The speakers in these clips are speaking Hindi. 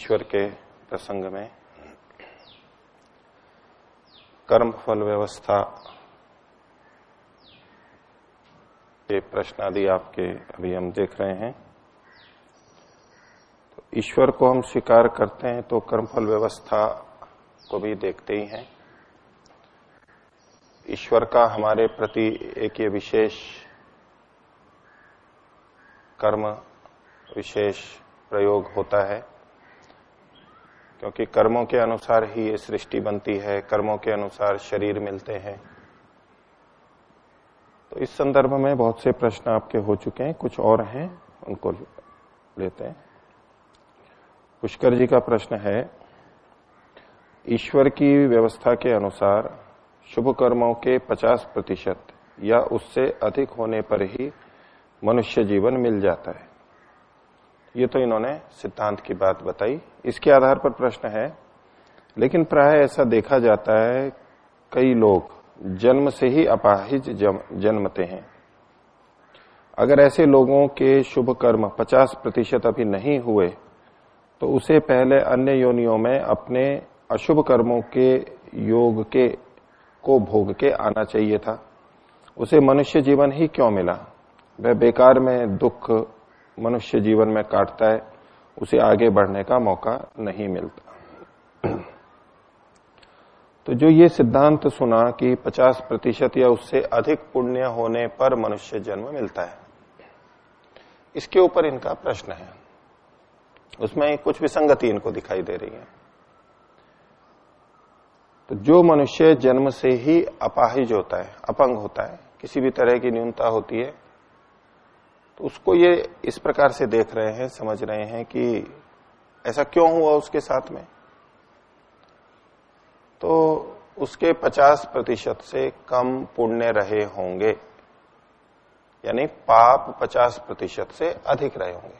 ईश्वर के प्रसंग में कर्म फल व्यवस्था के प्रश्न आदि आपके अभी हम देख रहे हैं। तो ईश्वर को हम स्वीकार करते हैं तो कर्म फल व्यवस्था को भी देखते ही हैं। ईश्वर का हमारे प्रति एक ये विशेष कर्म, विशेष प्रयोग होता है। क्योंकि कर्मों के अनुसार ही ये सृष्टि बनती है, कर्मों के अनुसार शरीर मिलते हैं। तो इस संदर्भ में बहुत से प्रश्न आपके हो चुके हैं, कुछ और हैं, उनको लेते हैं। पुष्कर जी का प्रश्न है, ईश्वर की व्यवस्था के अनुसार शुभ कर्मों के 50 प्रतिशत या उससे अधिक होने पर ही मनुष्य जीवन मिल जाता है। ये तो इन्होंने सिद्धांत की बात बताई। इसके आधार पर प्रश्न है, लेकिन प्राय ऐसा देखा जाता है, कई लोग जन्म से ही अपाहिज जन्मते हैं। अगर ऐसे लोगों के शुभ कर्म 50 प्रतिशत अभी नहीं हुए तो उसे पहले अन्य योनियों में अपने अशुभ कर्मों के योग के, को भोग के आना चाहिए था। उसे मनुष्य जीवन ही क्यों मिला? वह बेकार में दुख मनुष्य जीवन में काटता है, उसे आगे बढ़ने का मौका नहीं मिलता। तो जो ये सिद्धांत सुना कि 50 प्रतिशत या उससे अधिक पुण्य होने पर मनुष्य जन्म मिलता है, इसके ऊपर इनका प्रश्न है। उसमें कुछ विसंगति इनको दिखाई दे रही है। तो जो मनुष्य जन्म से ही अपाहिज होता है, अपंग होता है, किसी भी तरह की न्यूनता होती है तो उसको ये इस प्रकार से देख रहे हैं, समझ रहे हैं कि ऐसा क्यों हुआ उसके साथ में। तो उसके 50 प्रतिशत से कम पुण्य रहे होंगे, यानी पाप 50 प्रतिशत से अधिक रहे होंगे।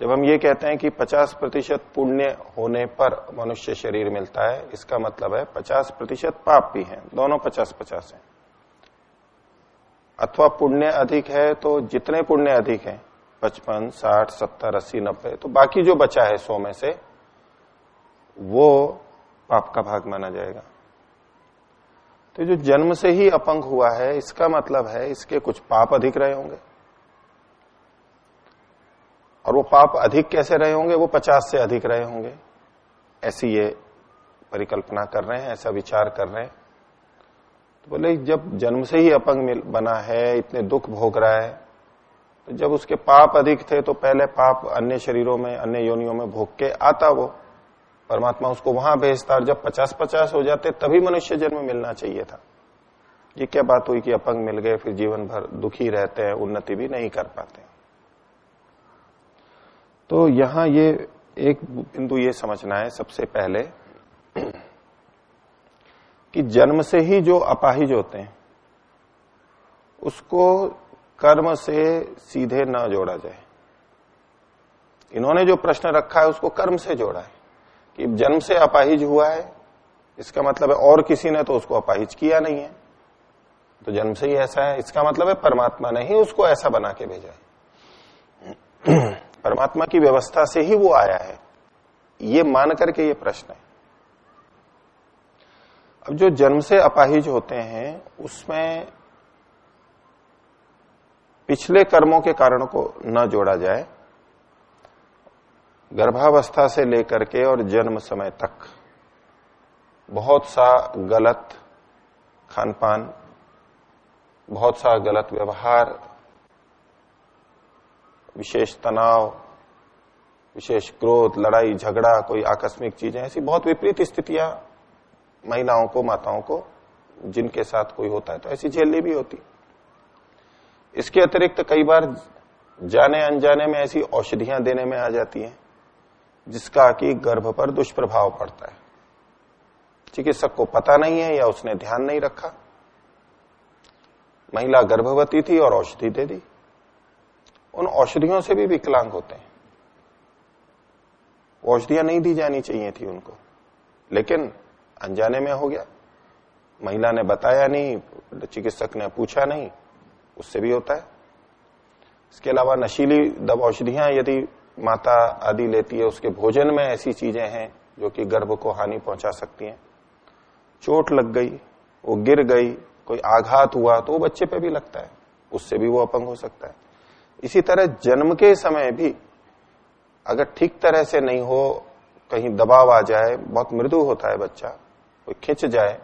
जब हम ये कहते हैं कि 50 प्रतिशत पुण्य होने पर मनुष्य शरीर मिलता है, इसका मतलब है 50 प्रतिशत पाप भी है, दोनों 50 50 है। अथवा पुण्य अधिक है तो जितने पुण्य अधिक है, पचपन, साठ, सत्तर, अस्सी, नब्बे तो बाकी जो बचा है सौ में से, वो पाप का भाग माना जाएगा। तो जो जन्म से ही अपंग हुआ है, इसका मतलब है इसके कुछ पाप अधिक रहे होंगे। और वो पाप अधिक कैसे रहे होंगे? वो पचास से अधिक रहे होंगे। ऐसी ये परिकल्पना कर रहे हैं, ऐसा विचार कर रहे हैं। तो बोले, जब जन्म से ही अपंग बना है, इतने दुख भोग रहा है तो जब उसके पाप अधिक थे तो पहले पाप अन्य शरीरों में, अन्य योनियों में भोग के आता वो। परमात्मा उसको वहाँ भेजता और जब पचास पचास हो जाते, तभी मनुष्य जन्म मिलना चाहिए था। ये क्या बात हुई कि अपंग मिल गए, फिर जीवन भर दुखी रहते हैं, उन्नति भी नहीं कर पाते। तो यहाँ ये एक बिंदु ये समझना है सबसे पहले कि जन्म से ही जो अपाहिज होते हैं, उसको कर्म से सीधे न जोड़ा जाए। इन्होंने जो प्रश्न रखा है, उसको कर्म से जोड़ा है कि जन्म से अपाहिज हुआ है, इसका मतलब है और किसी ने तो उसको अपाहिज किया नहीं है। तो जन्म से ही ऐसा है, इसका मतलब है परमात्मा ने ही उसको ऐसा बना के भेजा है। परमात्मा की व्यवस्था से ही वो आया है। ये मान करके ये प्रश्न है। अब जो जन्म से अपाहिज होते हैं, उसमें पिछले कर्मों के कारण को न जोड़ा जाए, गर्भावस्था से लेकर के और जन्म समय तक बहुत सा गलत खान पान बहुत सा गलत व्यवहार, विशेष तनाव, विशेष क्रोध, लड़ाई, झगड़ा, कोई आकस्मिक चीज़ें, ऐसी बहुत विपरीत स्थितियाँ महिलाओं को, माताओं को, जिनके साथ कोई होता है तो ऐसी झेलनी भी होती। इसके अतिरिक्त कई बार जाने अनजाने में ऐसी औषधियाँ देने में आ जाती हैं, जिसका कि गर्भ पर दुष्प्रभाव पड़ता है। चिकित्सक को पता नहीं है या उसने ध्यान नहीं रखा। महिला गर्भवती थी और औषधि दे दी। उन औषधियों से भी विकलांग होते हैं। औषधियाँ नहीं दी जानी चाहिए थी उनको। लेकिन अनजाने में हो गया। महिला ने बताया नहीं, चिकित्सक ने पूछा नहीं, उससे भी होता है। इसके अलावा नशीली दवा औषधियाँ यदि माता आदि लेती है, उसके भोजन में ऐसी चीज़ें हैं जो कि गर्भ को हानि पहुँचा सकती हैं। चोट लग गई, वो गिर गई, कोई आघात हुआ तो वो बच्चे पे भी लगता है। उससे भी वो अपंग हो सकता है। इसी तरह जन्म के समय भी अगर ठीक तरह से नहीं हो, कहीं दबाव आ जाए, बहुत मृदु होता है बच्चा कोई खिंच जाए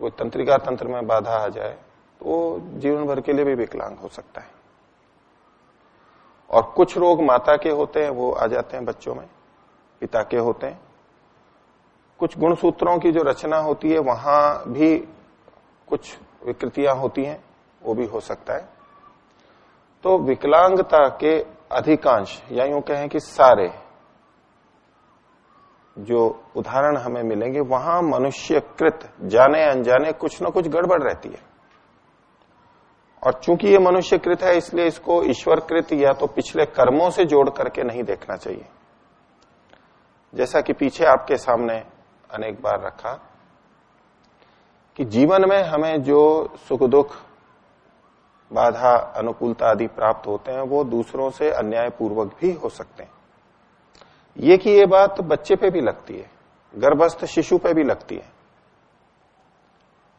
कोई तंत्रिका तंत्र में बाधा आ जाए तो वो जीवन भर के लिए भी विकलांग हो सकता है। और कुछ रोग माता के होते हैं, वो आ जाते हैं बच्चों में, पिता के होते हैं। कुछ गुणसूत्रों की जो रचना होती है, वहाँ भी कुछ विकृतियाँ होती हैं, वो भी हो सकता है। तो विकलांगता के अधिकांश, या यूँ कहें कि सारे जो उदाहरण हमें मिलेंगे, वहाँ मनुष्यकृत जाने अनजाने कुछ न कुछ गड़बड़ रहती है। और चूँकि ये मनुष्यकृत है, इसलिए इसको ईश्वरकृत या तो पिछले कर्मों से जोड़ करके नहीं देखना चाहिए। जैसा कि पीछे आपके सामने अनेक बार रखा कि जीवन में हमें जो सुख दुख, बाधा, अनुकूलता आदि प्राप्त होते हैं, वो दूसरों से अन्याय पूर्वक भी हो सकते हैं। ये कि ये बात बच्चे पे भी लगती है, गर्भस्थ शिशु पे भी लगती है।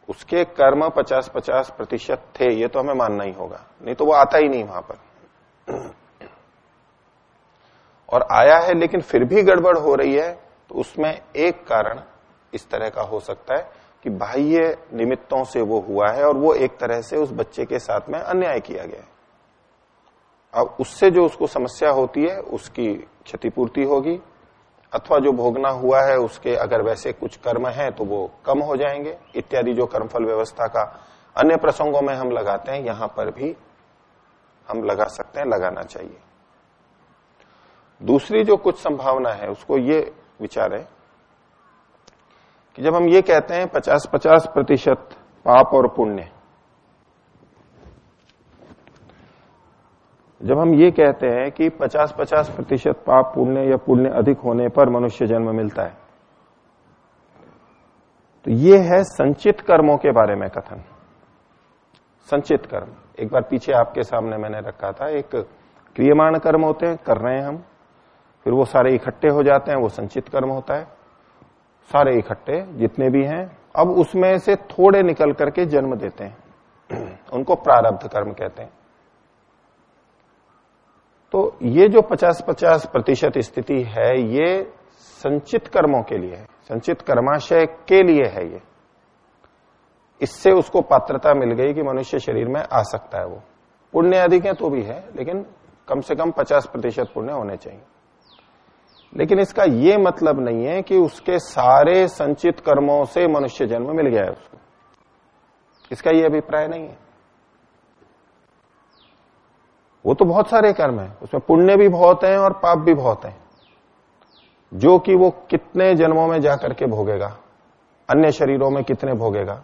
उसके कर्म पचास पचास प्रतिशत थे, ये तो हमें मानना ही होगा। नहीं तो वो आता ही नहीं वहाँ पर। और आया है, लेकिन फिर भी गड़बड़ हो रही है तो उसमें एक कारण इस तरह का हो सकता है कि बाह्य निमित्तों से वो हुआ है और वो एक तरह से उस बच्चे के साथ में अन्याय किया गया है। अब उससे जो उसको समस्या होती है, उसकी क्षतिपूर्ति होगी। अथवा जो भोगना हुआ है, उसके अगर वैसे कुछ कर्म है तो वो कम हो जाएँगे। इत्यादि जो कर्मफल व्यवस्था का अन्य प्रसंगों में हम लगाते हैं, यहाँ पर भी हम लगा सकते हैं, लगाना चाहिए। दूसरी जो कुछ संभावना है, उसको ये विचार है कि जब हम ये कहते हैं, पचास पचास प्रतिशत पाप और पुण्य जब हम ये कहते हैं कि 50-50 प्रतिशत पाप पुण्य या पुण्य अधिक होने पर मनुष्य जन्म मिलता है तो ये है संचित कर्मों के बारे में कथन। संचित कर्म। एक बार पीछे आपके सामने मैंने रखा था, एक क्रियमाण कर्म होते हैं, कर रहे हैं हम, फिर वो सारे इकट्ठे हो जाते हैं, वो संचित कर्म होता है। सारे इकट्ठे, जितने भी हैं, अब उसमें से थोड़े निकल करके जन्म देते हैं। उनको प्रारब्ध कर्म कहते हैं। तो ये जो 50-50 प्रतिशत स्थिति है, ये संचित कर्मों के लिए है। संचित कर्माशय के लिए है ये। इससे उसको पात्रता मिल गई कि मनुष्य शरीर में आ सकता है वो। पुण्य अधिक है तो भी है, लेकिन कम से कम 50 प्रतिशत पुण्य होने चाहिए। लेकिन इसका ये मतलब नहीं है कि उसके सारे संचित कर्मों से मनुष्य जन्म मिल गया है उसको। इसका ये अभिप्राय नहीं है। वो तो बहुत सारे कर्म है। उसमें पुण्य भी बहुत है और पाप भी बहुत है। जो कि वो कितने जन्मों में जाकर के भोगेगा, अन्य शरीरों में कितने भोगेगा?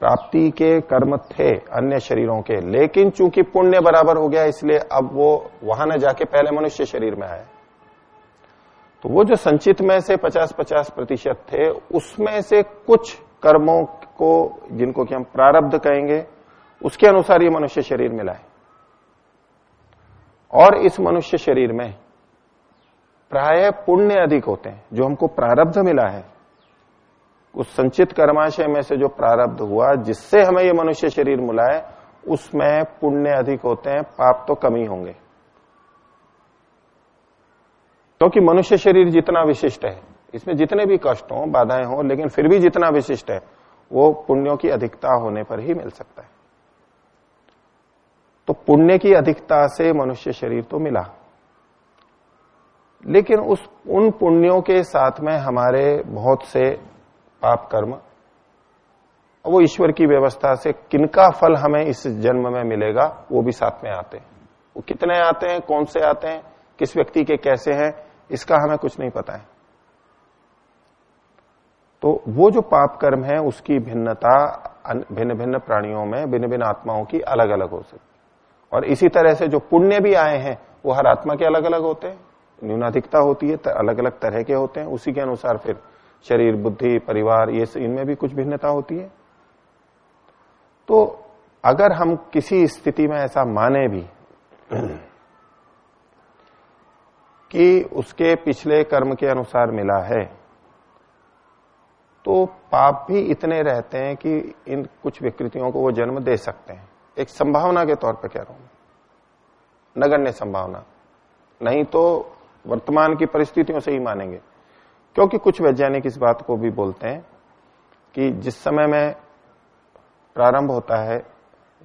प्राप्ति के कर्म थे अन्य शरीरों के, लेकिन चूँकि पुण्य बराबर हो गया, इसलिए अब वो वहाँ न जाके पहले मनुष्य शरीर में आए। तो वो जो संचित में से 50-50 प्रतिशत थे, उसमें से कुछ कर्मों को जिनको कि हम प्रारब्ध कहेंगे, उसके अनुसार ये मनुष्य शरीर मिला है और इस मनुष्य शरीर में प्राय पुण्य अधिक होते हैं, जो हमको प्रारब्ध मिला है। उस संचित कर्माशय में से जो प्रारब्ध हुआ, जिससे हमें ये मनुष्य शरीर मिला है, उसमें पुण्य अधिक होते हैं, पाप तो कम ही होंगे। क्योंकि तो मनुष्य शरीर जितना विशिष्ट है, इसमें जितने भी कष्ट हो, बाधाएँ हो, लेकिन फिर भी जितना विशिष्ट है, वो पुण्यों की अधिकता होने पर ही मिल सकता है। पुण्य की अधिकता से मनुष्य शरीर तो मिला। लेकिन उस उन पुण्यों के साथ में हमारे बहुत से पाप कर्म, वो ईश्वर की व्यवस्था से किनका फल हमें इस जन्म में मिलेगा, वो भी साथ में आते हैं। वो कितने आते हैं, कौन से आते हैं, किस व्यक्ति के कैसे हैं, इसका हमें कुछ नहीं पता है। तो वो जो पाप कर्म है, उसकी भिन्नता भिन्न भिन्न प्राणियों में भिन्न भिन्न आत्माओं की अलग अलग हो सकती और इसी तरह से जो पुण्य भी आए हैं, वो हर आत्मा के अलग अलग होते हैं। न्यूनाधिकता होती है अलग अलग तरह के होते हैं। उसी के अनुसार फिर शरीर, बुद्धि, परिवार, ये इनमें भी कुछ भिन्नता होती है। तो अगर हम किसी स्थिति में ऐसा माने भी कि उसके पिछले कर्म के अनुसार मिला है तो पाप भी इतने रहते हैं कि इन कुछ विकृतियों को वो जन्म दे सकते हैं। एक संभावना के तौर पर कह रहा हूँ। नगण्य संभावना। नहीं तो वर्तमान की परिस्थितियों से ही मानेंगे। क्योंकि कुछ वैज्ञानिक इस बात को भी बोलते हैं कि जिस समय में प्रारंभ होता है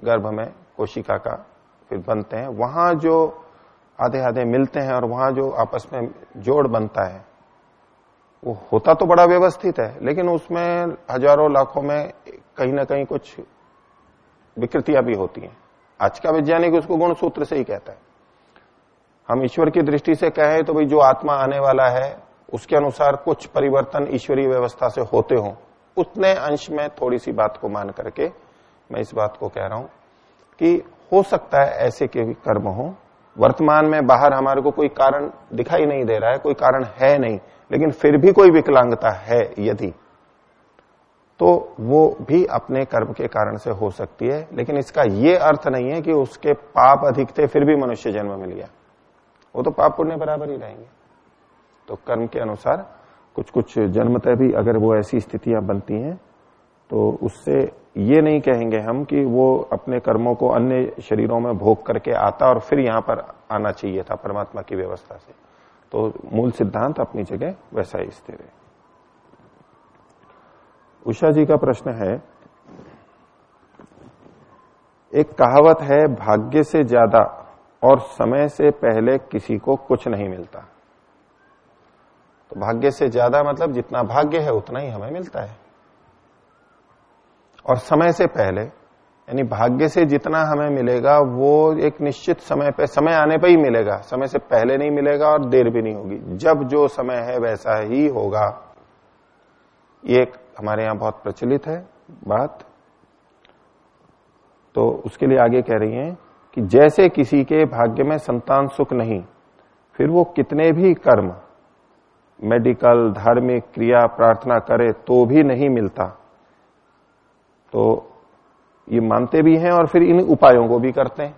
गर्भ में कोशिका का, फिर बनते हैं, वहाँ जो आधे आधे मिलते हैं और वहाँ जो आपस में जोड़ बनता है, वो होता तो बड़ा व्यवस्थित है, लेकिन उसमें हज़ारों लाखों में कहीं ना कहीं कुछ विकृतियाँ भी होती हैं। आज का वैज्ञानिक उसको गुण सूत्र से ही कहता है। हम ईश्वर की दृष्टि से कहें तो भाई जो आत्मा आने वाला है, उसके अनुसार कुछ परिवर्तन ईश्वरीय व्यवस्था से होते हो। उतने अंश में थोड़ी सी बात को मान करके मैं इस बात को कह रहा हूँ कि हो सकता है ऐसे के भी कर्म हो। वर्तमान में बाहर हमारे को कोई कारण दिखाई नहीं दे रहा है, कोई कारण है नहीं, लेकिन फिर भी कोई विकलांगता है यदि। तो वो भी अपने कर्म के कारण से हो सकती है, लेकिन इसका ये अर्थ नहीं है कि उसके पाप अधिक थे फिर भी मनुष्य जन्म मिल गया वो तो पाप पुण्य बराबर ही रहेंगे। तो कर्म के अनुसार कुछ कुछ जन्मतः भी अगर वो ऐसी स्थितियाँ बनती हैं तो उससे ये नहीं कहेंगे हम कि वो अपने कर्मों को अन्य शरीरों में भोग करके आता और फिर यहाँ पर आना चाहिए था परमात्मा की व्यवस्था से। तो मूल सिद्धांत अपनी जगह वैसा ही स्थिर है। उषा जी का प्रश्न है, एक कहावत है, भाग्य से ज़्यादा और समय से पहले किसी को कुछ नहीं मिलता। तो भाग्य से ज़्यादा मतलब जितना भाग्य है, उतना ही हमें मिलता है। और समय से पहले, यानी भाग्य से जितना हमें मिलेगा, वो एक निश्चित समय पे, समय आने पे ही मिलेगा। समय से पहले नहीं मिलेगा और देर भी नहीं होगी। जब जो समय है, वैसा ही होगा। ये एक हमारे यहाँ बहुत प्रचलित है बात। तो उसके लिए आगे कह रही हैं कि जैसे किसी के भाग्य में संतान सुख नहीं, फिर वो कितने भी कर्म, मेडिकल, धार्मिक क्रिया, प्रार्थना करे तो भी नहीं मिलता। तो ये मानते भी हैं और फिर इन उपायों को भी करते हैं।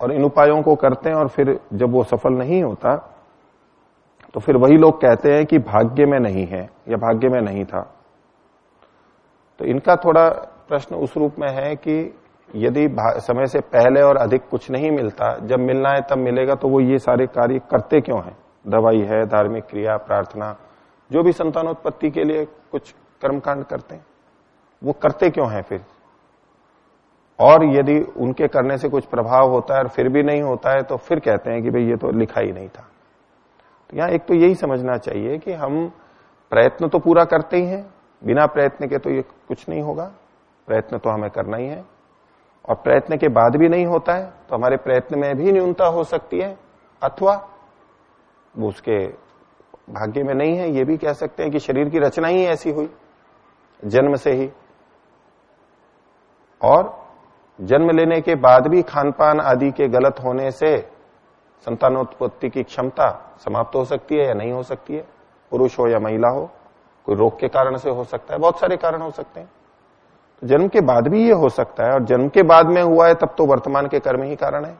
और इन उपायों को करते हैं और फिर जब वो सफल नहीं होता तो फिर वही लोग कहते हैं कि भाग्य में नहीं है, या भाग्य में नहीं था। तो इनका थोड़ा प्रश्न उस रूप में है कि यदि समय से पहले और अधिक कुछ नहीं मिलता, जब मिलना है तब मिलेगा तो वो ये सारे कार्य करते क्यों हैं? दवाई है, धार्मिक क्रिया, प्रार्थना, जो भी संतानोत्पत्ति के लिए कुछ कर्मकांड करते हैं, वो करते क्यों हैं फिर? और यदि उनके करने से कुछ प्रभाव होता है और फिर भी नहीं होता है तो फिर कहते हैं कि भाई ये तो लिखा ही नहीं था। तो यहाँ एक तो यही समझना चाहिए कि हम प्रयत्न तो पूरा करते ही हैं, बिना प्रयत्न के तो ये कुछ नहीं होगा। प्रयत्न तो हमें करना ही है। और प्रयत्न के बाद भी नहीं होता है तो हमारे प्रयत्न में भी न्यूनता हो सकती है, अथवा वो उसके भाग्य में नहीं है। ये भी कह सकते हैं कि शरीर की रचना ही ऐसी हुई, जन्म से ही। और जन्म लेने के बाद भी खान पान आदि के गलत होने से संतानोत्पत्ति की क्षमता समाप्त हो सकती है या नहीं हो सकती है? पुरुष हो या महिला हो, कोई रोग के कारण से हो सकता है, बहुत सारे कारण हो सकते हैं। तो जन्म के बाद भी ये हो सकता है, और जन्म के बाद में हुआ है तब तो वर्तमान के कर्म ही कारण है।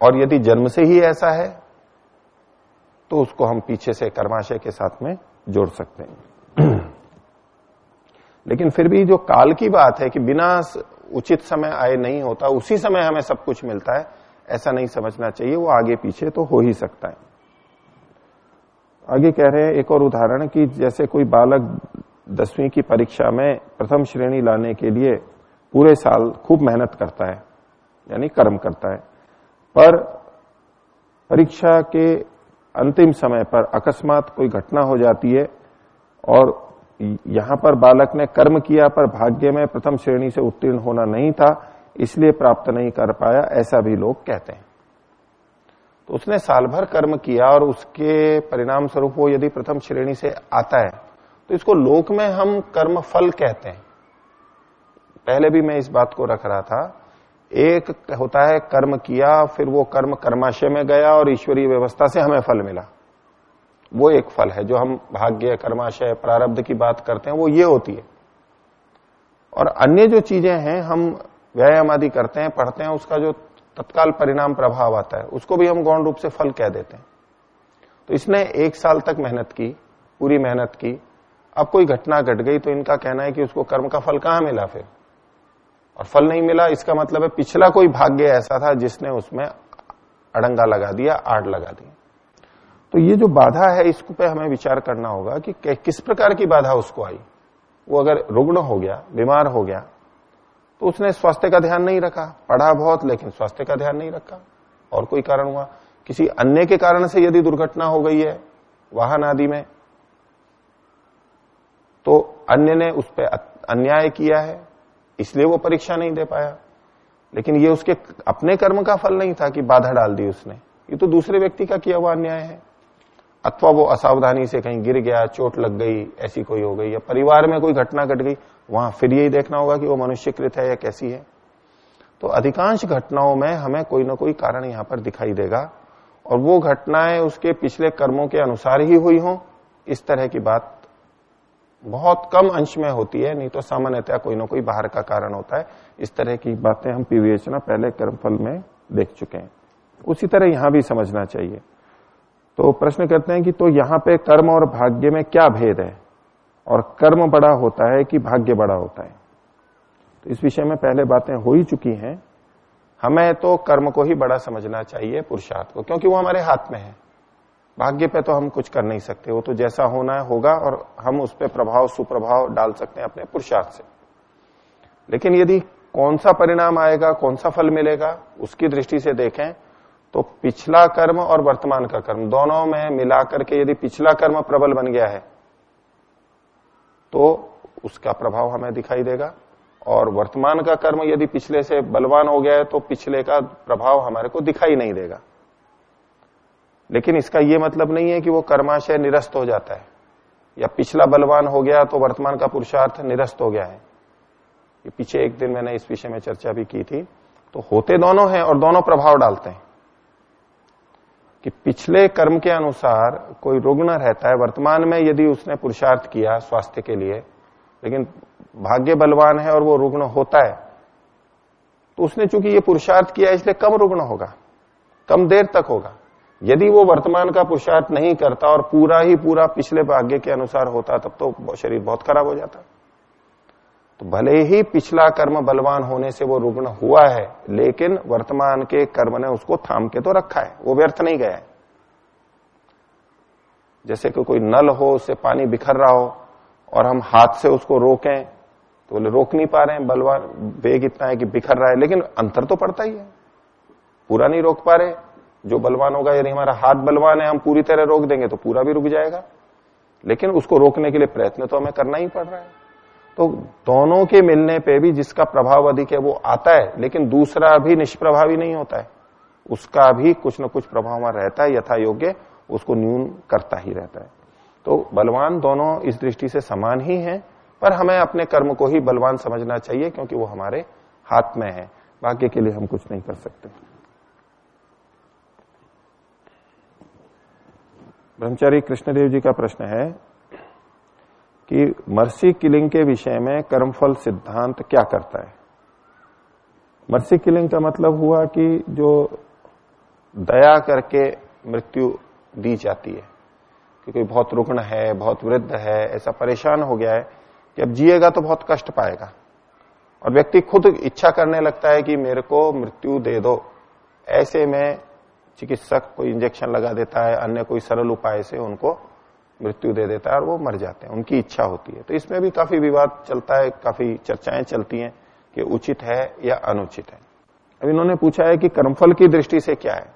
और यदि जन्म से ही ऐसा है तो उसको हम पीछे से कर्माशय के साथ में जोड़ सकते हैं। लेकिन फिर भी जो काल की बात है कि बिना उचित समय आए नहीं होता, उसी समय हमें सब कुछ मिलता है ऐसा नहीं समझना चाहिए, वो आगे पीछे तो हो ही सकता है। आगे कह रहे हैं, एक और उदाहरण कि जैसे कोई बालक दसवीं की परीक्षा में प्रथम श्रेणी लाने के लिए पूरे साल खूब मेहनत करता है, यानी कर्म करता है, पर परीक्षा के अंतिम समय पर अकस्मात कोई घटना हो जाती है और यहाँ पर बालक ने कर्म किया पर भाग्य में प्रथम श्रेणी से उत्तीर्ण होना नहीं था इसलिए प्राप्त नहीं कर पाया, ऐसा भी लोग कहते हैं। तो उसने साल भर कर्म किया और उसके परिणाम स्वरूप वो यदि प्रथम श्रेणी से आता है तो इसको लोक में हम कर्म फल कहते हैं। पहले भी मैं इस बात को रख रहा था, एक होता है कर्म किया, फिर वो कर्म कर्माशय में गया और ईश्वरीय व्यवस्था से हमें फल मिला। वो एक फल है, जो हम भाग्य, कर्माशय, प्रारब्ध की बात करते हैं, वो ये होती है। और अन्य जो चीज़ें हैं, हम व्यायाम आदि करते हैं, पढ़ते हैं, उसका जो तत्काल परिणाम प्रभाव आता है, उसको भी हम गौण रूप से फल कह देते हैं। तो इसने एक साल तक मेहनत की, पूरी मेहनत की, अब कोई घटना घट गई तो इनका कहना है कि उसको कर्म का फल कहाँ मिला फिर? और फल नहीं मिला, इसका मतलब है पिछला कोई भाग्य ऐसा था जिसने उसमें अड़ंगा लगा दिया, आड़ लगा दी। तो ये जो बाधा है, इसको पे हमें विचार करना होगा कि किस प्रकार की बाधा उसको आई? वो अगर रुग्ण हो गया, बीमार हो गया तो उसने स्वास्थ्य का ध्यान नहीं रखा। पढ़ा बहुत, लेकिन स्वास्थ्य का ध्यान नहीं रखा। और कोई कारण हुआ? किसी अन्य के कारण से यदि दुर्घटना हो गई है, वाहन आदि में तो अन्य ने उस पर अन्याय किया है, इसलिए वो परीक्षा नहीं दे पाया। लेकिन ये उसके अपने कर्म का फल नहीं था कि बाधा डाल दी उसने। ये तो दूसरे व्यक्ति का किया हुआ अन्याय है। अथवा वो असावधानी से कहीं गिर गया, चोट लग गई, ऐसी कोई हो गई, या परिवार में कोई घटना घट गई, वहाँ फिर यही देखना होगा कि वो मनुष्यकृत है या कैसी है। तो अधिकांश घटनाओं में हमें कोई ना कोई कारण यहाँ पर दिखाई देगा, और वो घटनाएँ उसके पिछले कर्मों के अनुसार ही हुई हो, इस तरह की बात बहुत कम अंश में होती है, नहीं तो सामान्यतः कोई ना कोई बाहर का कारण होता है। इस तरह की बातें हम विवेचना पहले कर्मफल में देख चुके हैं। उसी तरह यहाँ भी समझना चाहिए। तो प्रश्न करते हैं कि तो यहाँ पे कर्म और भाग्य में क्या भेद है? और कर्म बड़ा होता है कि भाग्य बड़ा होता है? तो इस विषय में पहले बातें हो ही चुकी हैं। हमें तो कर्म को ही बड़ा समझना चाहिए पुरुषार्थ को, क्योंकि वो हमारे हाथ में है। भाग्य पे तो हम कुछ कर नहीं सकते, वो तो जैसा होना है होगा और हम उस पर प्रभाव, सुप्रभाव डाल सकते हैं अपने पुरुषार्थ से। लेकिन यदि कौन सा परिणाम आएगा, कौन सा फल मिलेगा, उसकी दृष्टि से देखें तो पिछला कर्म और वर्तमान का कर्म, दोनों में मिलाकर के यदि पिछला कर्म प्रबल बन गया है तो उसका प्रभाव हमें दिखाई देगा। और वर्तमान का कर्म यदि पिछले से बलवान हो गया है तो पिछले का प्रभाव हमारे को दिखाई नहीं देगा। लेकिन इसका यह मतलब नहीं है कि वो कर्माशय निरस्त हो जाता है। या पिछला बलवान हो गया तो वर्तमान का पुरुषार्थ निरस्त हो गया है। ये पीछे एक दिन मैंने इस विषय में चर्चा भी की थी। तो होते दोनों हैं और दोनों प्रभाव डालते हैं। कि पिछले कर्म के अनुसार कोई रुग्ण रहता है। वर्तमान में यदि उसने पुरुषार्थ किया स्वास्थ्य के लिए, लेकिन भाग्य बलवान है और वो रुग्ण होता है तो उसने चूँकि ये पुरुषार्थ किया, इसलिए कम रुग्ण होगा? कम देर तक होगा। यदि वो वर्तमान का पुरुषार्थ नहीं करता और पूरा ही पूरा पिछले भाग्य के अनुसार होता, तब तो शरीर बहुत खराब हो जाता। तो भले ही पिछला कर्म बलवान होने से वो रुग्ण हुआ है, लेकिन वर्तमान के कर्म ने उसको थाम के तो रखा है, वो व्यर्थ नहीं गया है। जैसे कि कोई नल हो, उससे पानी बिखर रहा हो, और हम हाथ से उसको रोकें तो बोले, रोक नहीं पा रहे हैं, बलवान, वेग इतना है कि बिखर रहा है, लेकिन अंतर तो पड़ता ही है। पूरा नहीं रोक पा रहे, जो बलवान होगा यदि हमारा हाथ बलवान है, हम पूरी तरह रोक देंगे तो पूरा भी रुक जाएगा। लेकिन उसको रोकने के लिए प्रयत्न तो हमें करना ही पड़ रहा है। तो दोनों के मिलने पे भी जिसका प्रभाव अधिक है वो आता है, लेकिन दूसरा भी निष्प्रभावी नहीं होता है। उसका भी कुछ ना कुछ प्रभाव वहाँ रहता है यथा योग्य उसको न्यून करता ही रहता है। तो बलवान दोनों इस दृष्टि से समान ही हैं, पर हमें अपने कर्म को ही बलवान समझना चाहिए, क्योंकि वो हमारे हाथ में है। भाग्य के लिए हम कुछ नहीं कर सकते। ब्रह्मचारी कृष्णदेव जी का प्रश्न है कि मर्सी किलिंग के विषय में कर्मफल सिद्धांत क्या करता है? मर्सी किलिंग का मतलब हुआ कि जो दया करके मृत्यु दी जाती है, कि कोई बहुत रुग्ण है, बहुत वृद्ध है, ऐसा परेशान हो गया है कि अब जिएगा तो बहुत कष्ट पाएगा। और व्यक्ति खुद इच्छा करने लगता है कि मेरे को मृत्यु दे दो। ऐसे में चिकित्सक कोई इंजेक्शन लगा देता है, अन्य कोई सरल उपाय से उनको मृत्यु दे देता है और वो मर जाते हैं, उनकी इच्छा होती है। तो इसमें भी काफ़ी विवाद चलता है, काफ़ी चर्चाएँ चलती हैं कि उचित है या अनुचित है। अब इन्होंने पूछा है कि कर्मफल की दृष्टि से क्या है?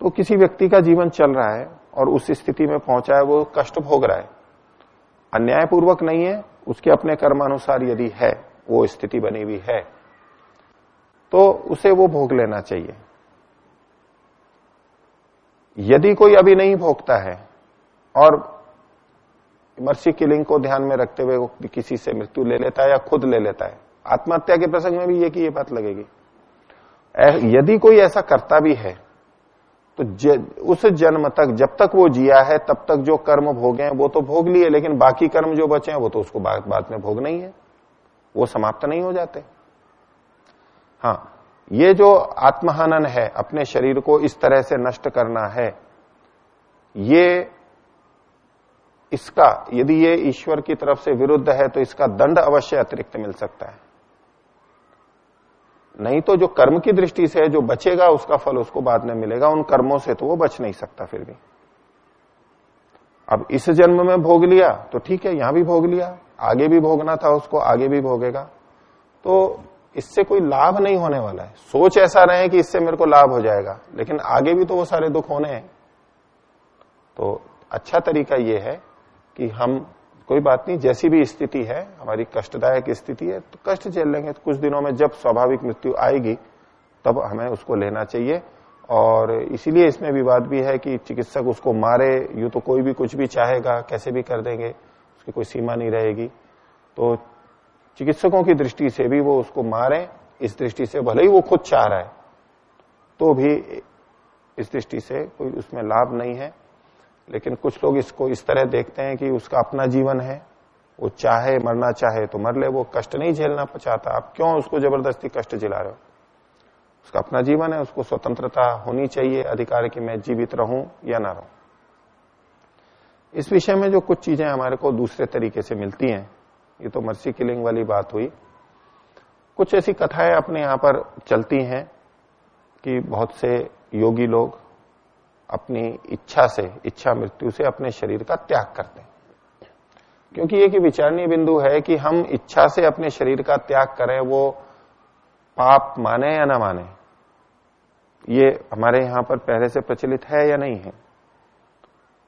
तो किसी व्यक्ति का जीवन चल रहा है और उस स्थिति में पहुँचा है, वो कष्ट भोग रहा है। अन्यायपूर्वक नहीं है, उसके अपने कर्मानुसार यदि है, वो स्थिति बनी हुई है तो उसे वो भोग लेना चाहिए। यदि कोई अभी नहीं भोगता है और मर्सी किलिंग को ध्यान में रखते हुए वो किसी से मृत्यु ले लेता है या खुद ले लेता है। आत्महत्या के प्रसंग में भी ये की ये बात लगेगी। यदि कोई ऐसा करता भी है तो ज, उस जन्म तक जब तक वो जिया है तब तक जो कर्म भोगे हैं वो तो भोग लिए लेकिन बाकी कर्म जो बचे हैं वो तो उसको बाद, बाद में भोग नहीं है। वो समाप्त नहीं हो जाते। हाँ ये जो आत्महनन है अपने शरीर को इस तरह से नष्ट करना है ये इसका, यदि ये ईश्वर की तरफ़ से विरुद्ध है तो इसका दंड अवश्य अतिरिक्त मिल सकता है। नहीं तो जो कर्म की दृष्टि से जो बचेगा, उसका फल उसको बाद में मिलेगा। उन कर्मों से तो वो बच नहीं सकता फिर भी। अब इस जन्म में भोग लिया तो ठीक है, यहाँ भी भोग लिया, आगे भी भोगना था उसको, आगे भी भोगेगा। तो इससे कोई लाभ नहीं होने वाला है। सोच ऐसा रहे कि इससे मेरे को लाभ हो जाएगा, लेकिन आगे भी तो वो सारे दुख होने हैं। तो अच्छा तरीका यह है कि हम, कोई बात नहीं, जैसी भी स्थिति है, हमारी कष्टदायक स्थिति है तो कष्ट झेल लेंगे। तो कुछ दिनों में जब स्वाभाविक मृत्यु आएगी, तब हमें उसको लेना चाहिए। और इसीलिए इसमें विवाद भी भी है कि चिकित्सक उसको मारे, यू तो कोई भी कुछ भी चाहेगा, कैसे भी कर देंगे, उसकी कोई सीमा नहीं रहेगी। तो चिकित्सकों की दृष्टि से भी वो उसको मारे, इस दृष्टि से भले ही वो खुद चाह रहा है तो भी इस दृष्टि से कोई उसमें लाभ नहीं है। लेकिन कुछ लोग इसको इस तरह देखते हैं कि उसका अपना जीवन है, वो चाहे मरना चाहे तो मर ले, वो कष्ट नहीं झेलना चाहता। आप क्यों उसको ज़बरदस्ती कष्ट झिला रहे हो? उसका अपना जीवन है, उसको स्वतंत्रता होनी चाहिए, अधिकार की मैं जीवित रहूँ या ना रहूँ। इस विषय में जो कुछ चीज़ें हमारे को दूसरे तरीके से मिलती हैं, ये तो मर्सी किलिंग वाली बात हुई। कुछ ऐसी कथाएँ अपने यहाँ पर चलती हैं कि बहुत से योगी लोग अपनी इच्छा से, इच्छा मृत्यु से अपने शरीर का त्याग करते हैं। क्योंकि एक कि विचारणीय बिंदु है कि हम इच्छा से अपने शरीर का त्याग करें, वो पाप माने या ना माने, ये हमारे यहाँ पर पहले से प्रचलित है या नहीं है।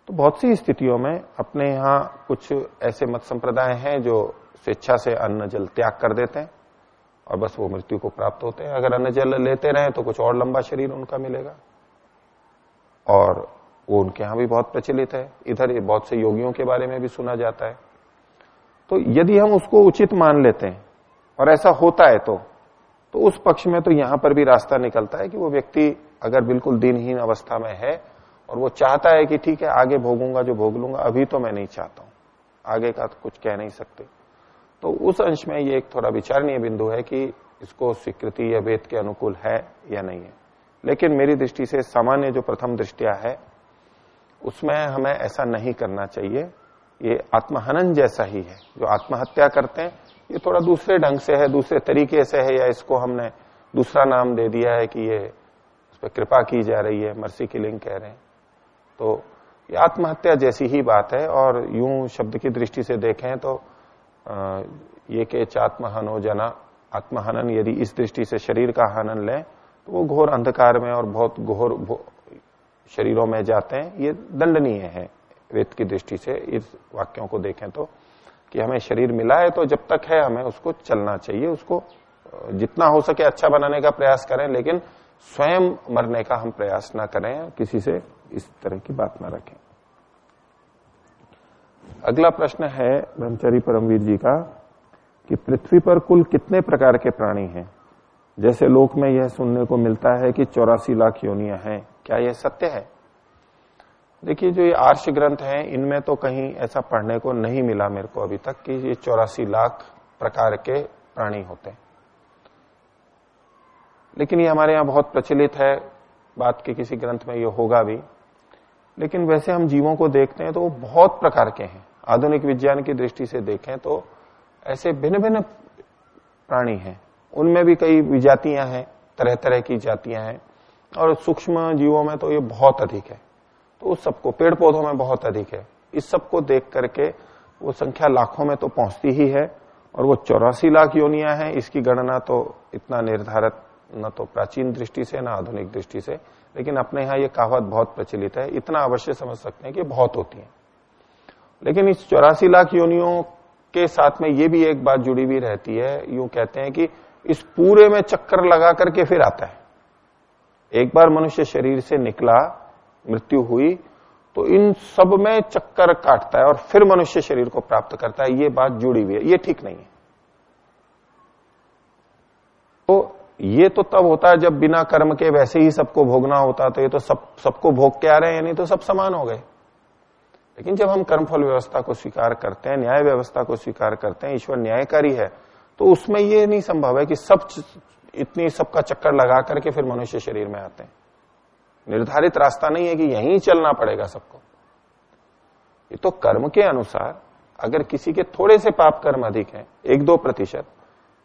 तो बहुत सी स्थितियों में अपने यहाँ कुछ ऐसे मत संप्रदाय हैं जो स्वेच्छा से अन्न जल त्याग कर देते हैं और बस वो मृत्यु को प्राप्त होते हैं। अगर अन्न जल लेते रहे तो कुछ और लंबा शरीर उनका मिलेगा। और वो उनके यहाँ भी बहुत प्रचलित है। इधर ये बहुत से योगियों के बारे में भी सुना जाता है। तो यदि हम उसको उचित मान लेते हैं और ऐसा होता है तो तो उस पक्ष में तो यहाँ पर भी रास्ता निकलता है कि वो व्यक्ति अगर बिल्कुल दिनहीन अवस्था में है और वो चाहता है कि ठीक है, आगे भोगूँगा जो भोग लूँगा, अभी तो मैं नहीं चाहता हूँ। आगे का तो कुछ कह नहीं सकते। तो उस अंश में ये एक थोड़ा विचारणीय बिंदु है कि इसको स्वीकृति या वेद के अनुकूल है या नहीं है। लेकिन मेरी दृष्टि से सामान्य जो प्रथम दृष्टिया है, उसमें हमें ऐसा नहीं करना चाहिए। ये आत्महनन जैसा ही है। जो आत्महत्या करते हैं, ये थोड़ा दूसरे ढंग से है, दूसरे तरीके से है, या इसको हमने दूसरा नाम दे दिया है कि ये उस पर कृपा की जा रही है मर्सी किलिंग कह रहे हैं। तो ये आत्महत्या जैसी ही बात है, और यूँ शब्द की दृष्टि से देखें तो ये के चात्महनो जना, आत्महनन यदि इस दृष्टि से शरीर का हनन लें तो वो घोर अंधकार में और बहुत घोर शरीरों में जाते हैं। ये दंडनीय है वेद की दृष्टि से, इस वाक्यों को देखें तो कि हमें शरीर मिला है तो जब तक है हमें उसको चलना चाहिए, उसको जितना हो सके अच्छा बनाने का प्रयास करें, लेकिन स्वयं मरने का हम प्रयास ना करें, किसी से इस तरह की बात ना रखें। अगला प्रश्न है ब्रह्मचारी परमवीर जी का, कि पृथ्वी पर कुल कितने प्रकार के प्राणी हैं? जैसे लोक में यह सुनने को मिलता है कि चौरासी लाख योनिया हैं, क्या यह सत्य है? देखिए, जो ये आर्ष ग्रंथ हैं, इनमें तो कहीं ऐसा पढ़ने को नहीं मिला मेरे को अभी तक कि ये चौरासी लाख प्रकार के प्राणी होते हैं। लेकिन ये हमारे यहाँ बहुत प्रचलित है, बात के किसी ग्रंथ में ये होगा भी। लेकिन वैसे हम जीवों को देखते हैं तो वो बहुत प्रकार के हैं। आधुनिक विज्ञान की दृष्टि से देखें तो ऐसे भिन्न भिन्न प्राणी हैं। उनमें भी कई विजातियाँ हैं तरह तरह की जातियाँ हैं। और सूक्ष्म जीवों में तो ये बहुत अधिक है। तो उस सबको पेड़ पौधों में बहुत अधिक है। इस सबको देख करके वो संख्या लाखों में तो पहुँचती ही है और वो चौरासी लाख योनिया है। इसकी गणना तो इतना निर्धारित, न तो प्राचीन दृष्टि से, न आधुनिक दृष्टि से। लेकिन अपने यहाँ ये कहावत बहुत प्रचलित है। इतना अवश्य समझ सकते हैं कि बहुत होती है। लेकिन इस चौरासी लाख योनियों के साथ में ये भी एक बात जुड़ी हुई रहती है। यूँ कहते हैं कि इस पूरे में चक्कर लगा करके फिर आता है। एक बार मनुष्य शरीर से निकला, मृत्यु हुई तो इन सब में चक्कर काटता है और फिर मनुष्य शरीर को प्राप्त करता है, ये बात जुड़ी हुई है, ये ठीक नहीं है। तो ये तो तब होता है जब बिना कर्म के वैसे ही सबको भोगना होता तो ये तो सब, सबको भोग के आ रहे हैं, यानी तो सब समान हो गए। लेकिन जब हम कर्मफल व्यवस्था को स्वीकार करते हैं, न्याय व्यवस्था को स्वीकार करते हैं, ईश्वर न्यायकारी है तो उसमें ये नहीं संभव है कि सब इतनी सबका चक्कर लगा करके फिर मनुष्य शरीर में आते हैं। निर्धारित रास्ता नहीं है कि यहीं चलना पड़ेगा सबको। ये तो कर्म के अनुसार, अगर किसी के थोड़े से पाप कर्म अधिक है, एक दो प्रतिशत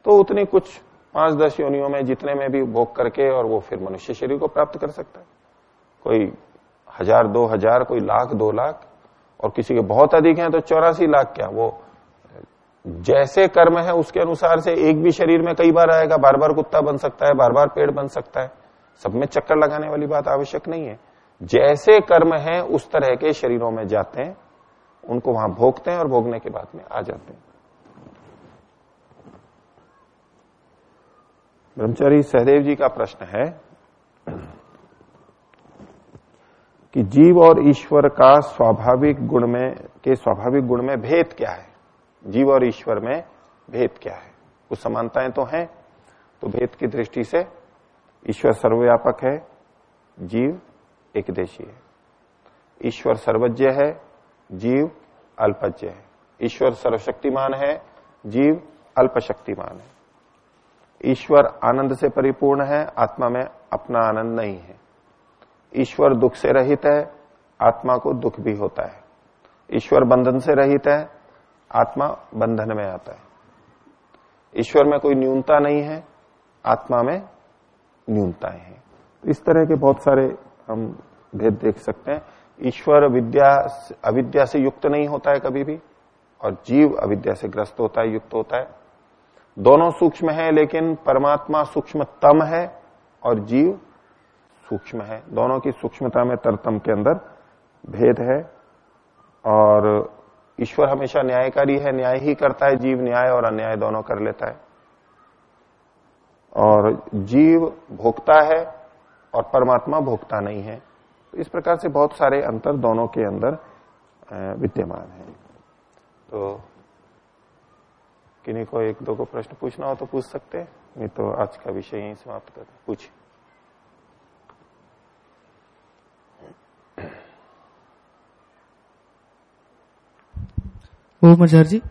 तो उतनी कुछ पाँच दस योनियों में जितने में भी भोग करके और वो फिर मनुष्य शरीर को प्राप्त कर सकता है। कोई हज़ार, दो हज़ार, कोई लाख, दो लाख, और किसी के बहुत अधिक है तो चौरासी लाख क्या? वो जैसे कर्म है, उसके अनुसार से एक भी शरीर में कई बार आएगा। बार बार कुत्ता बन सकता है, बार बार पेड़ बन सकता है। सब में चक्कर लगाने वाली बात आवश्यक नहीं है। जैसे कर्म है, उस तरह के शरीरों में जाते हैं, उनको वहाँ भोगते हैं और भोगने के बाद में आ जाते हैं। ब्रह्मचारी, सहदेव जी का प्रश्न है कि जीव और ईश्वर का स्वाभाविक गुण में, के स्वाभाविक गुण में भेद क्या है? जीव और ईश्वर में भेद क्या है? कुछ समानताएँ तो हैं तो भेद की दृष्टि से ईश्वर सर्वव्यापक है, जीव एक देशी है। ईश्वर सर्वज्ञ है, जीव अल्पज्ञ है। ईश्वर सर्वशक्तिमान है, जीव अल्पशक्तिमान है। ईश्वर आनंद से परिपूर्ण है, आत्मा में अपना आनंद नहीं है। ईश्वर दुख से रहित है, आत्मा को दुख भी होता है। ईश्वर बंधन से रहित है आत्मा बंधन में आता है। ईश्वर में कोई न्यूनता नहीं है, आत्मा में न्यूनताएँ हैं। इस तरह के बहुत सारे हम भेद देख सकते हैं। ईश्वर विद्या अविद्या से युक्त नहीं होता है कभी भी, और जीव अविद्या से ग्रस्त होता है, युक्त होता है। दोनों सूक्ष्म है, लेकिन परमात्मा सूक्ष्मतम है और जीव सूक्ष्म है। दोनों की सूक्ष्मता में तरतम के अंदर भेद है, और ईश्वर हमेशा न्यायकारी है, न्याय ही करता है, जीव न्याय और अन्याय दोनों कर लेता है। और जीव भोगता है और परमात्मा भोगता नहीं है। तो इस प्रकार से बहुत सारे अंतर दोनों के अंदर विद्यमान है। तो किन्हीं को एक दो को प्रश्न पूछना हो तो पूछ सकते हैं, नहीं तो आज का विषय यहीं समाप्त करते पूछ ओम आचार्य जी।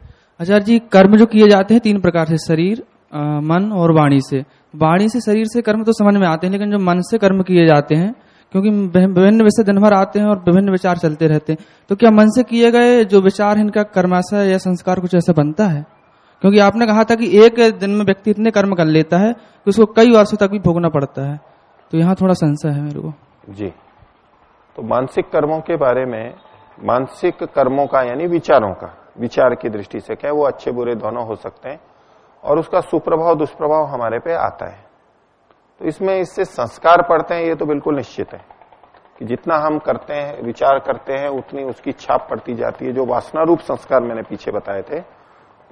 आचार्य जी, कर्म जो किए जाते हैं तीन प्रकार से, शरीर मन और वाणी से। वाणी से, शरीर से कर्म तो समझ में आते हैं, लेकिन जो मन से कर्म किए जाते हैं, क्योंकि विभिन्न विषय दिन भर आते हैं और विभिन्न विचार चलते रहते हैं। तो क्या मन से किए गए जो विचार इनका कर्माशय या संस्कार कुछ ऐसा बनता है? क्योंकि आपने कहा था कि एक दिन में व्यक्ति इतने कर्म कर लेता है कि उसको कई वर्षों तक भी भोगना पड़ता है। तो यहाँ थोड़ा संशय है मेरे को। जी। तो मानसिक कर्मों के बारे में, मानसिक कर्मों का, यानी विचारों का विचार की दृष्टि से क्या वो अच्छे बुरे दोनों हो सकते हैं, और उसका सुप्रभाव, दुष्प्रभाव हमारे पे आता है। तो इसमें इससे संस्कार पड़ते हैं, ये तो बिल्कुल निश्चित है, कि जितना हम करते हैं, विचार करते हैं, उतनी उसकी छाप पड़ती जाती है। जो वासना रूप संस्कार मैंने पीछे बताए थे,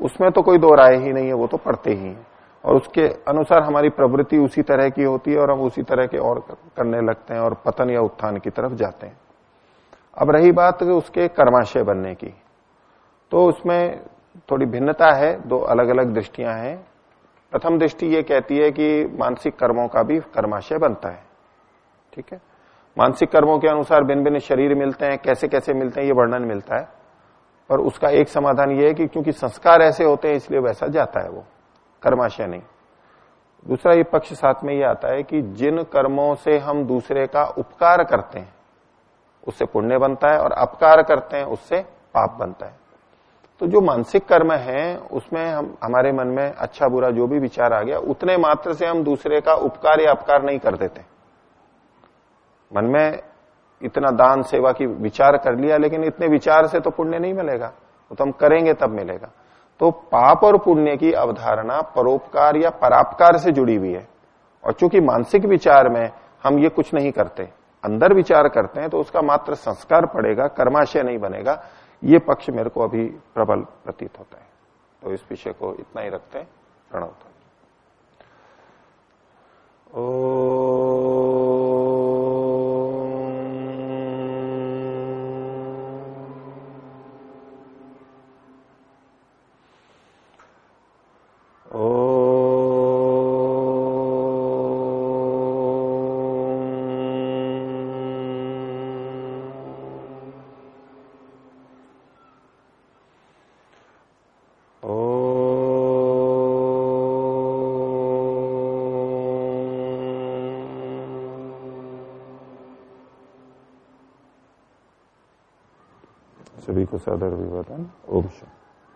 उसमें तो कोई दो राय ही नहीं है, वो तो पड़ते ही है। और उसके अनुसार हमारी प्रवृत्ति उसी तरह की होती है, और हम उसी तरह के और करने लगते हैं, और पतन या उत्थान की तरफ़ जाते हैं। अब रही बात उसके कर्माशय बनने की। तो उसमें थोड़ी भिन्नता है, दो अलग अलग दृष्टियाँ हैं। प्रथम दृष्टि ये कहती है कि मानसिक कर्मों का भी कर्माशय बनता है। ठीक है? मानसिक कर्मों के अनुसार भिन्न भिन्न शरीर मिलते हैं कैसे कैसे मिलते हैं, ये वर्णन मिलता है। पर उसका एक समाधान ये है कि क्योंकि संस्कार ऐसे होते हैं, इसलिए वैसा जाता है वो, कर्माशय नहीं। दूसरा ये पक्ष साथ में ये आता है कि जिन कर्मों से हम दूसरे का उपकार करते हैं, उससे पुण्य बनता है और अपकार करते हैं, उससे पाप बनता है। तो जो मानसिक कर्म है, उसमें हम, हमारे मन में अच्छा बुरा जो भी विचार आ गया, उतने मात्र से हम दूसरे का उपकार या अपकार नहीं कर देते। मन में इतना दान सेवा की विचार कर लिया, लेकिन इतने विचार से तो पुण्य नहीं मिलेगा। वो तो हम करेंगे, तब मिलेगा। तो पाप और पुण्य की अवधारणा परोपकार या परापकार से जुड़ी हुई है। और चूँकि मानसिक विचार में हम ये कुछ नहीं करते, अंदर विचार करते हैं तो उसका मात्र संस्कार पड़ेगा, कर्माशय नहीं बनेगा। ये पक्ष मेरे को अभी प्रबल प्रतीत होता है। तो इस विषय को इतना ही रखते हैं, प्रणव ओ सादर अभिवादन ओम